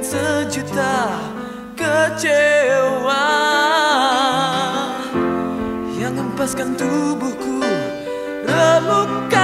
dengan sejuta kecewa. Yang empaskan tubuhku Remukkan